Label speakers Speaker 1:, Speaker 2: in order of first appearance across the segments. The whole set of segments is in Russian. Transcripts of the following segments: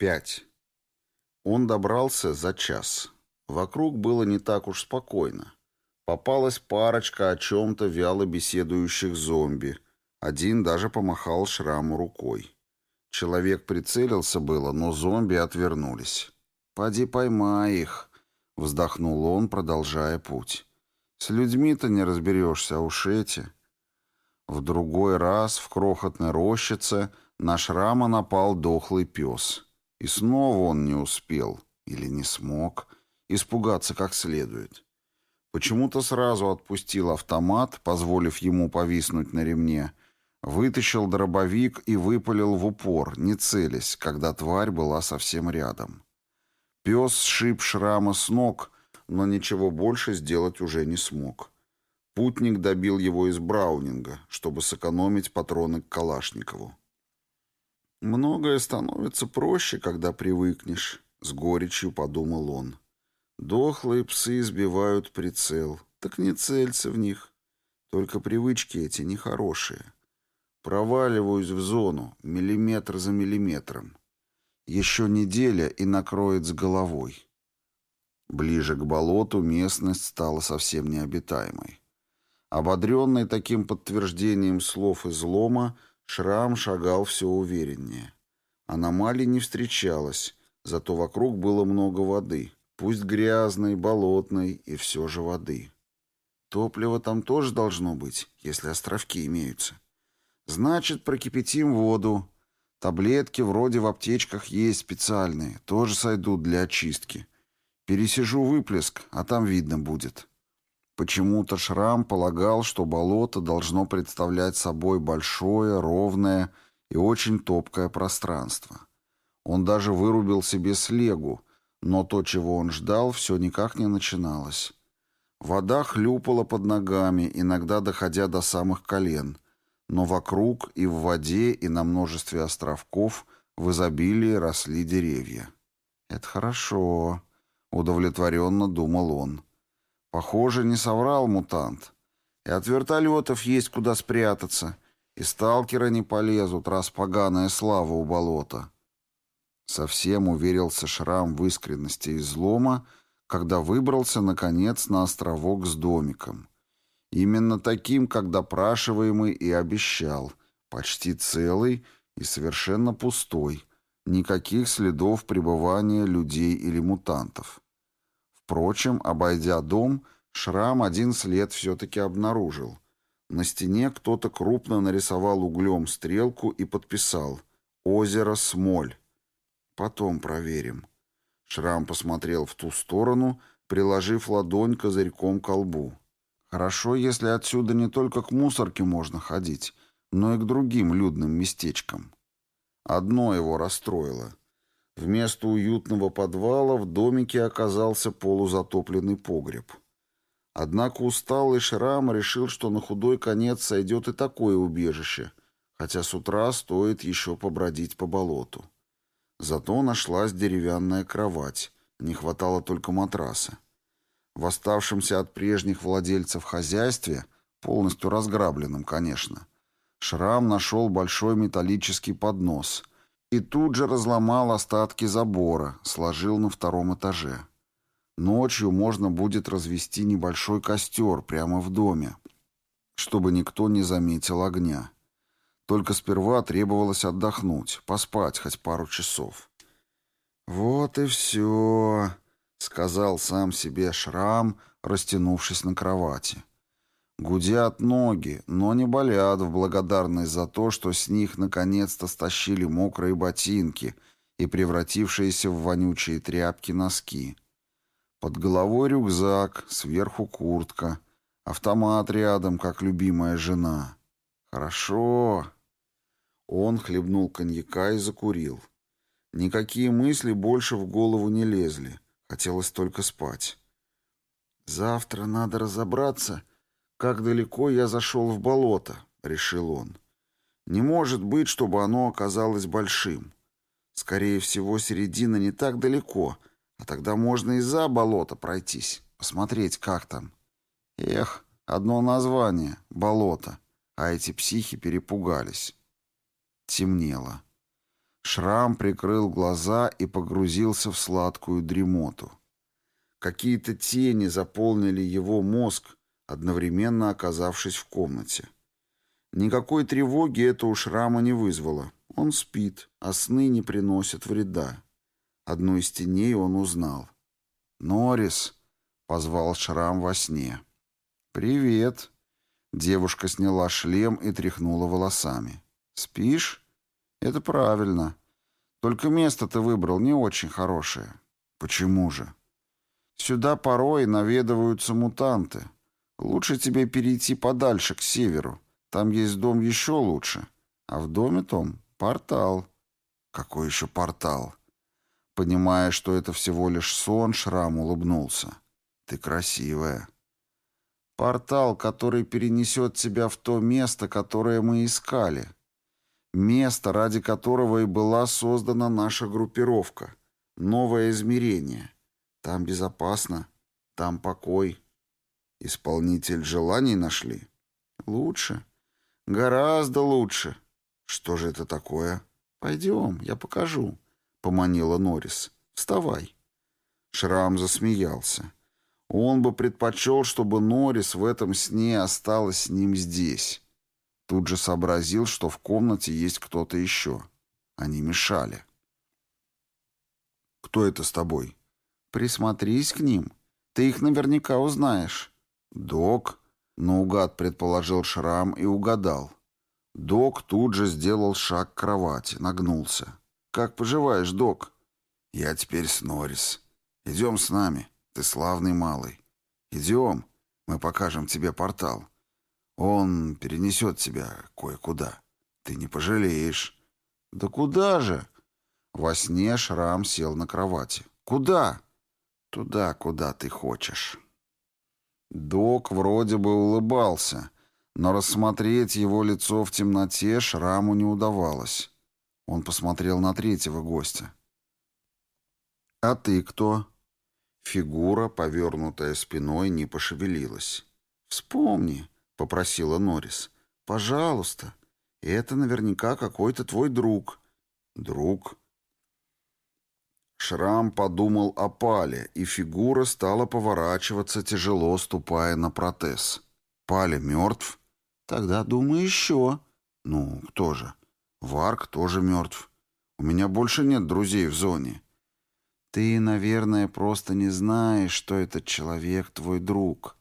Speaker 1: Пять. Он добрался за час. Вокруг было не так уж спокойно. Попалась парочка о чем-то вяло беседующих зомби. Один даже помахал шраму рукой. Человек прицелился было, но зомби отвернулись. «Поди поймай их», — вздохнул он, продолжая путь. «С людьми-то не разберешься, а уж эти...» В другой раз в крохотной рощице на шрама напал дохлый пес. И снова он не успел, или не смог, испугаться как следует. Почему-то сразу отпустил автомат, позволив ему повиснуть на ремне, вытащил дробовик и выпалил в упор, не целясь, когда тварь была совсем рядом. Пес сшиб шрама с ног, но ничего больше сделать уже не смог. Путник добил его из Браунинга, чтобы сэкономить патроны к Калашникову. «Многое становится проще, когда привыкнешь», — с горечью подумал он. «Дохлые псы сбивают прицел, так не целься в них. Только привычки эти нехорошие. Проваливаюсь в зону, миллиметр за миллиметром. Еще неделя и накроет с головой». Ближе к болоту местность стала совсем необитаемой. Ободренный таким подтверждением слов излома, Шрам шагал все увереннее. Аномалий не встречалось, зато вокруг было много воды, пусть грязной, болотной, и все же воды. Топливо там тоже должно быть, если островки имеются. Значит, прокипятим воду. Таблетки вроде в аптечках есть специальные, тоже сойдут для очистки. Пересижу выплеск, а там видно будет. Почему-то Шрам полагал, что болото должно представлять собой большое, ровное и очень топкое пространство. Он даже вырубил себе слегу, но то, чего он ждал, все никак не начиналось. Вода хлюпала под ногами, иногда доходя до самых колен, но вокруг и в воде, и на множестве островков в изобилии росли деревья. «Это хорошо», — удовлетворенно думал он. Похоже, не соврал мутант. И от вертолетов есть куда спрятаться. И сталкеры не полезут, раз поганая слава у болота. Совсем уверился Шрам в искренности излома, когда выбрался, наконец, на островок с домиком. Именно таким, как допрашиваемый и обещал. Почти целый и совершенно пустой. Никаких следов пребывания людей или мутантов. Впрочем, обойдя дом, Шрам один след все-таки обнаружил. На стене кто-то крупно нарисовал углем стрелку и подписал «Озеро Смоль». Потом проверим. Шрам посмотрел в ту сторону, приложив ладонь козырьком к колбу. Хорошо, если отсюда не только к мусорке можно ходить, но и к другим людным местечкам. Одно его расстроило. Вместо уютного подвала в домике оказался полузатопленный погреб. Однако усталый Шрам решил, что на худой конец сойдет и такое убежище, хотя с утра стоит еще побродить по болоту. Зато нашлась деревянная кровать, не хватало только матраса. В оставшемся от прежних владельцев хозяйстве, полностью разграбленном, конечно, Шрам нашел большой металлический поднос — и тут же разломал остатки забора, сложил на втором этаже. Ночью можно будет развести небольшой костер прямо в доме, чтобы никто не заметил огня. Только сперва требовалось отдохнуть, поспать хоть пару часов. «Вот и все», — сказал сам себе Шрам, растянувшись на кровати. Гудят ноги, но не болят в благодарность за то, что с них наконец-то стащили мокрые ботинки и превратившиеся в вонючие тряпки носки. Под головой рюкзак, сверху куртка, автомат рядом, как любимая жена. Хорошо. Он хлебнул коньяка и закурил. Никакие мысли больше в голову не лезли. Хотелось только спать. Завтра надо разобраться «Как далеко я зашел в болото?» — решил он. «Не может быть, чтобы оно оказалось большим. Скорее всего, середина не так далеко, а тогда можно и за болото пройтись, посмотреть, как там. Эх, одно название — болото, а эти психи перепугались». Темнело. Шрам прикрыл глаза и погрузился в сладкую дремоту. Какие-то тени заполнили его мозг, одновременно оказавшись в комнате. Никакой тревоги это у Шрама не вызвало. Он спит, а сны не приносят вреда. Одну из теней он узнал. «Норрис!» — позвал Шрам во сне. «Привет!» Девушка сняла шлем и тряхнула волосами. «Спишь?» «Это правильно. Только место ты выбрал не очень хорошее». «Почему же?» «Сюда порой наведываются мутанты. Лучше тебе перейти подальше, к северу. Там есть дом еще лучше. А в доме том портал». «Какой еще портал?» Понимая, что это всего лишь сон, Шрам улыбнулся. «Ты красивая». «Портал, который перенесет тебя в то место, которое мы искали», Место, ради которого и была создана наша группировка. Новое измерение. Там безопасно, там покой. Исполнитель желаний нашли? Лучше. Гораздо лучше. Что же это такое? Пойдем, я покажу, — поманила Норрис. Вставай. Шрам засмеялся. Он бы предпочел, чтобы Норрис в этом сне осталась с ним здесь. Тут же сообразил, что в комнате есть кто-то еще. Они мешали. «Кто это с тобой?» «Присмотрись к ним. Ты их наверняка узнаешь». «Док?» — наугад предположил Шрам и угадал. Док тут же сделал шаг к кровати, нагнулся. «Как поживаешь, док?» «Я теперь с Норрис. Идем с нами. Ты славный малый. Идем. Мы покажем тебе портал. Он перенесет тебя кое-куда. Ты не пожалеешь. Да куда же? Во сне Шрам сел на кровати. Куда? Туда, куда ты хочешь. Док вроде бы улыбался, но рассмотреть его лицо в темноте Шраму не удавалось. Он посмотрел на третьего гостя. «А ты кто?» Фигура, повернутая спиной, не пошевелилась. «Вспомни, попросила Норрис. «Пожалуйста. Это наверняка какой-то твой друг». «Друг?» Шрам подумал о Пале, и фигура стала поворачиваться, тяжело ступая на протез. «Паля мертв?» «Тогда, думаю, еще». «Ну, кто же?» «Варк тоже мертв. У меня больше нет друзей в зоне». «Ты, наверное, просто не знаешь, что этот человек твой друг.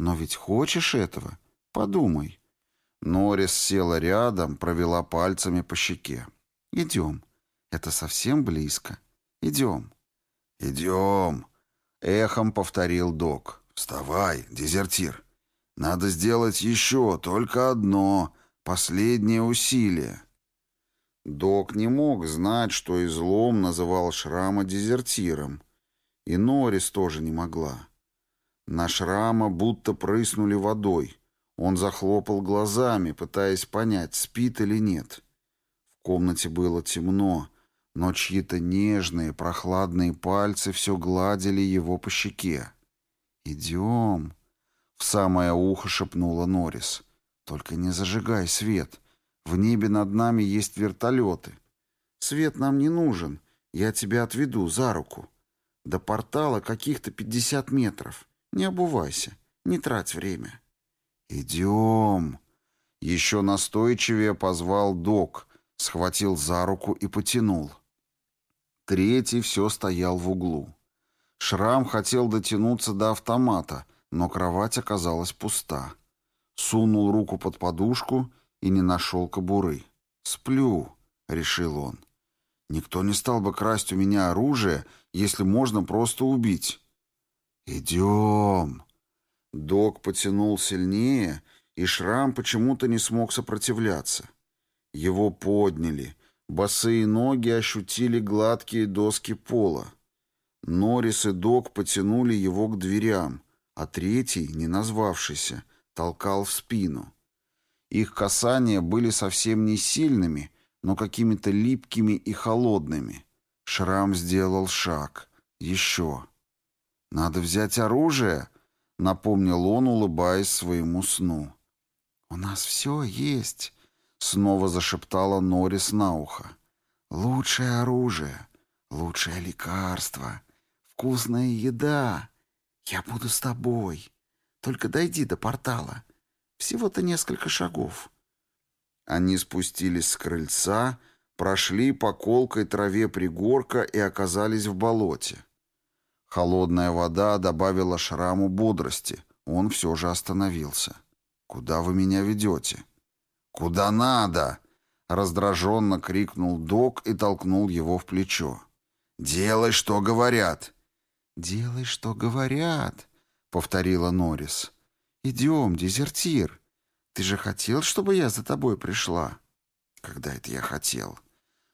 Speaker 1: Но ведь хочешь этого?» Подумай. Норрис села рядом, провела пальцами по щеке. Идем. Это совсем близко. Идем. Идем. Эхом повторил док. Вставай, дезертир. Надо сделать еще, только одно, последнее усилие. Док не мог знать, что излом называл Шрама дезертиром. И Норрис тоже не могла. На Шрама будто прыснули водой — он захлопал глазами, пытаясь понять, спит или нет. В комнате было темно, но чьи-то нежные, прохладные пальцы все гладили его по щеке. «Идем», — в самое ухо шепнула Норрис. «Только не зажигай свет. В небе над нами есть вертолеты. Свет нам не нужен. Я тебя отведу за руку. До портала каких-то пятьдесят метров. Не обувайся, не трать время». «Идем!» Еще настойчивее позвал док, схватил за руку и потянул. Третий все стоял в углу. Шрам хотел дотянуться до автомата, но кровать оказалась пуста. Сунул руку под подушку и не нашел кобуры. «Сплю», — решил он. «Никто не стал бы красть у меня оружие, если можно просто убить». «Идем», Док потянул сильнее, и Шрам почему-то не смог сопротивляться. Его подняли, босые ноги ощутили гладкие доски пола. Норрис и Док потянули его к дверям, а третий, не назвавшийся, толкал в спину. Их касания были совсем не сильными, но какими-то липкими и холодными. Шрам сделал шаг. Еще. «Надо взять оружие», — напомнил он, улыбаясь своему сну. «У нас все есть», — снова зашептала Норрис на ухо.
Speaker 2: Лучшее оружие, лучшее лекарство, вкусная еда. Я буду с тобой. Только дойди до портала. Всего-то несколько шагов.
Speaker 1: Они спустились с крыльца, прошли по колкой траве пригорка и оказались в болоте. Холодная вода добавила шраму бодрости. Он все же остановился. «Куда вы меня ведете?» «Куда надо!» — раздраженно крикнул док и толкнул его в плечо. «Делай, что говорят!»
Speaker 2: «Делай, что говорят!» — повторила Норрис. «Идем, дезертир. Ты же хотел, чтобы я за тобой пришла?»
Speaker 1: «Когда это я хотел?»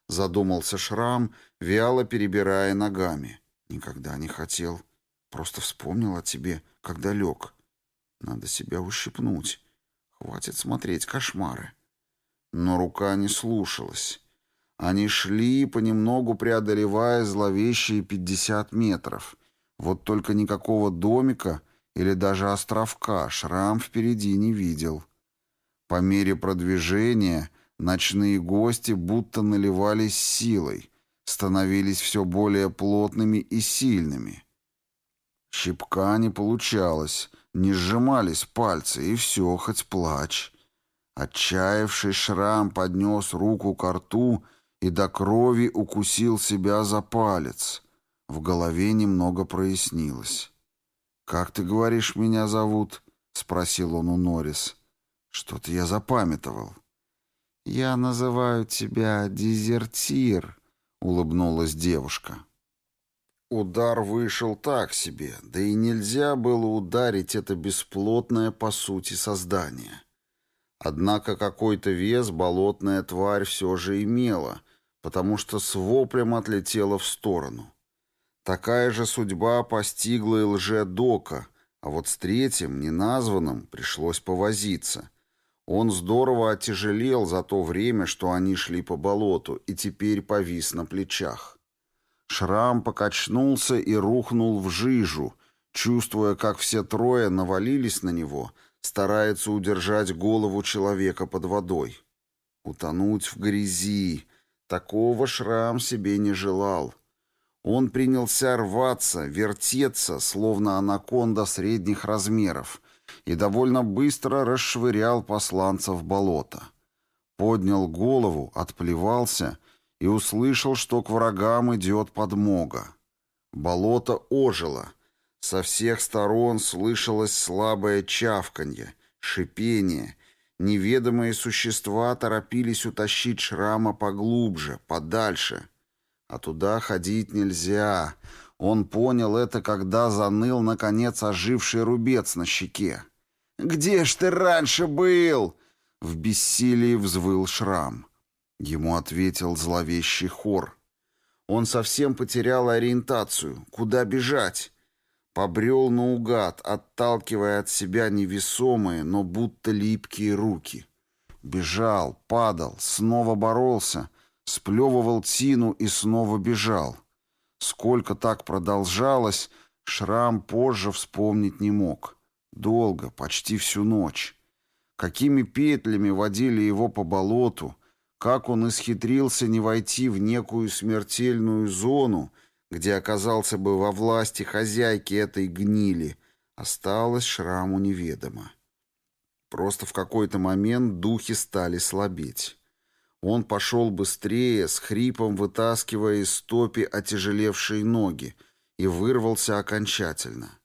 Speaker 1: Задумался Шрам, вяло перебирая ногами. «Никогда не хотел. Просто вспомнил о тебе, когда лег. Надо себя ущипнуть. Хватит смотреть кошмары». Но рука не слушалась. Они шли, понемногу преодолевая зловещие пятьдесят метров. Вот только никакого домика или даже островка Шрам впереди не видел. По мере продвижения ночные гости будто наливались силой, становились все более плотными и сильными. Щипка не получалось, не сжимались пальцы, и все, хоть плачь. Отчаявший шрам поднес руку к рту и до крови укусил себя за палец. В голове немного прояснилось. «Как ты говоришь, меня зовут?» — спросил он у Норрис. «Что-то я запамятовал».
Speaker 2: «Я называю тебя дезертир», — улыбнулась девушка.
Speaker 1: Удар вышел так себе, да и нельзя было ударить это бесплотное по сути создание. Однако какой-то вес болотная тварь все же имела, потому что с воплем отлетела в сторону. Такая же судьба постигла и лже-дока, а вот с третьим, неназванным, пришлось повозиться. Он здорово отяжелел за то время, что они шли по болоту, и теперь повис на плечах. Шрам покачнулся и рухнул в жижу, чувствуя, как все трое навалились на него — старается удержать голову человека под водой. Утонуть в грязи. Такого шрам себе не желал. Он принялся рваться, вертеться, словно анаконда средних размеров, и довольно быстро расшвырял посланца в болото. Поднял голову, отплевался и услышал, что к врагам идет подмога. Болото ожило — со всех сторон слышалось слабое чавканье, шипение. Неведомые существа торопились утащить шрама поглубже, подальше. А туда ходить нельзя. Он понял это, когда заныл, наконец, оживший рубец на щеке. «Где ж ты раньше был?» В бессилии взвыл шрам. Ему ответил зловещий хор. Он совсем потерял ориентацию. Куда бежать? Побрел наугад, отталкивая от себя невесомые, но будто липкие руки. Бежал, падал, снова боролся, сплевывал тину и снова бежал. Сколько так продолжалось, Шрам позже вспомнить не мог. Долго, почти всю ночь. Какими петлями водили его по болоту, как он исхитрился не войти в некую смертельную зону, где оказался бы во власти хозяйки этой гнили, осталось шраму неведомо. Просто в какой-то момент духи стали слабеть. Он пошел быстрее, с хрипом вытаскивая из стопи отяжелевшие ноги, и вырвался окончательно.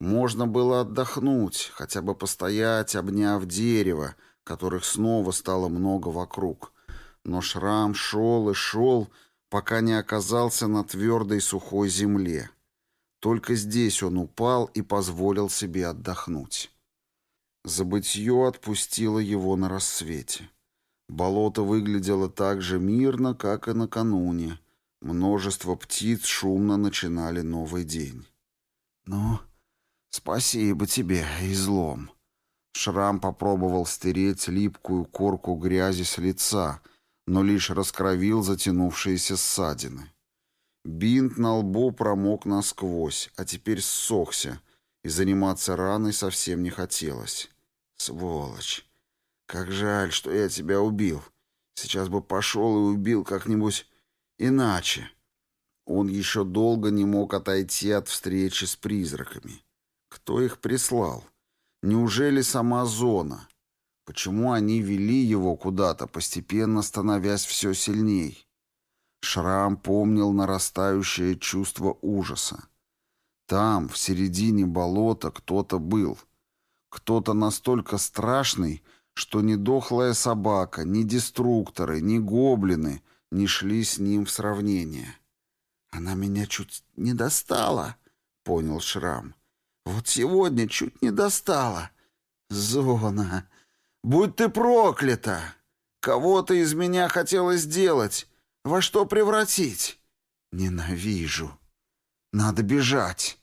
Speaker 1: Можно было отдохнуть, хотя бы постоять, обняв дерево, которых снова стало много вокруг. Но шрам шел и шел, пока не оказался на твердой сухой земле. Только здесь он упал и позволил себе отдохнуть. Забытье отпустило его на рассвете. Болото выглядело так же мирно, как и накануне. Множество птиц шумно начинали новый день.
Speaker 2: «Ну, спасибо тебе, излом».
Speaker 1: Шрам попробовал стереть липкую корку грязи с лица, но лишь раскровил затянувшиеся ссадины. Бинт на лбу промок насквозь, а теперь ссохся, и заниматься раной совсем не хотелось. Сволочь! Как жаль, что я тебя убил. Сейчас бы пошел и убил как-нибудь Иначе. Он еще долго не мог отойти от встречи с призраками. Кто их прислал? Неужели сама зона? Почему они вели его куда-то, постепенно становясь все сильней? Шрам помнил нарастающее чувство ужаса. Там, в середине болота, кто-то был. Кто-то настолько страшный, что ни дохлая собака, ни деструкторы, ни гоблины не шли с ним в сравнение. «Она меня чуть не достала», — понял Шрам. «Вот сегодня чуть не достала. Зона, будь ты проклята! Кого ты из меня хотела сделать? Во что превратить? Ненавижу. Надо бежать».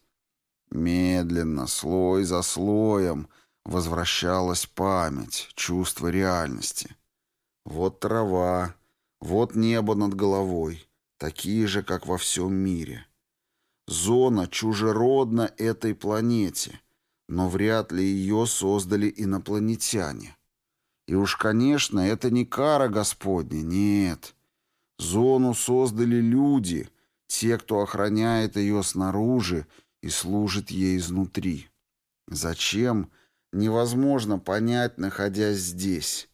Speaker 1: Медленно, слой за слоем, возвращалась память, чувство реальности. Вот трава, вот небо над головой, такие же, как во всем мире. Зона чужеродна этой планете, но вряд ли ее создали инопланетяне. И уж, конечно, это не кара Господня, нет. Зону создали люди, те, кто охраняет ее снаружи и служит ей изнутри. Зачем, невозможно понять, находясь здесь.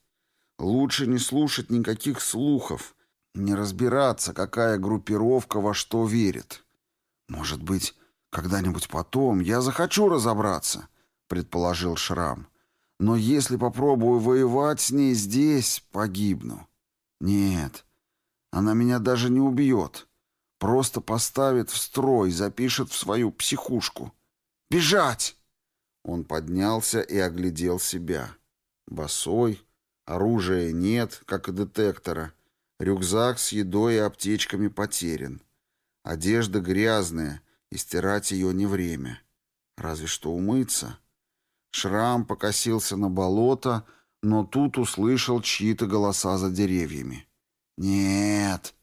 Speaker 1: Лучше не слушать никаких слухов, не разбираться, какая группировка во что верит. Может быть, когда-нибудь потом я захочу разобраться, предположил Шрам. Но если попробую воевать с ней здесь, погибну. Нет, она меня даже не убьет. Просто поставит в строй, запишет в свою психушку. «Бежать!» Он поднялся и оглядел себя. Босой, оружия нет, как и детектора. Рюкзак с едой и аптечками потерян. Одежда грязная, и стирать ее не время. Разве что умыться. Шрам покосился на болото, но тут услышал чьи-то голоса за деревьями. «Нет!»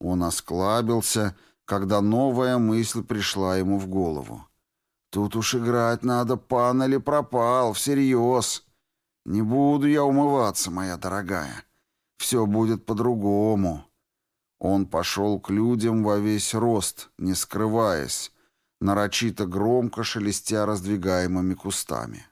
Speaker 1: Он осклабился, когда новая мысль пришла ему в голову. «Тут уж играть надо, пан или пропал, всерьез. Не буду я умываться, моя дорогая. Все будет по-другому». Он пошел к людям во весь рост, не скрываясь, нарочито громко шелестя раздвигаемыми кустами.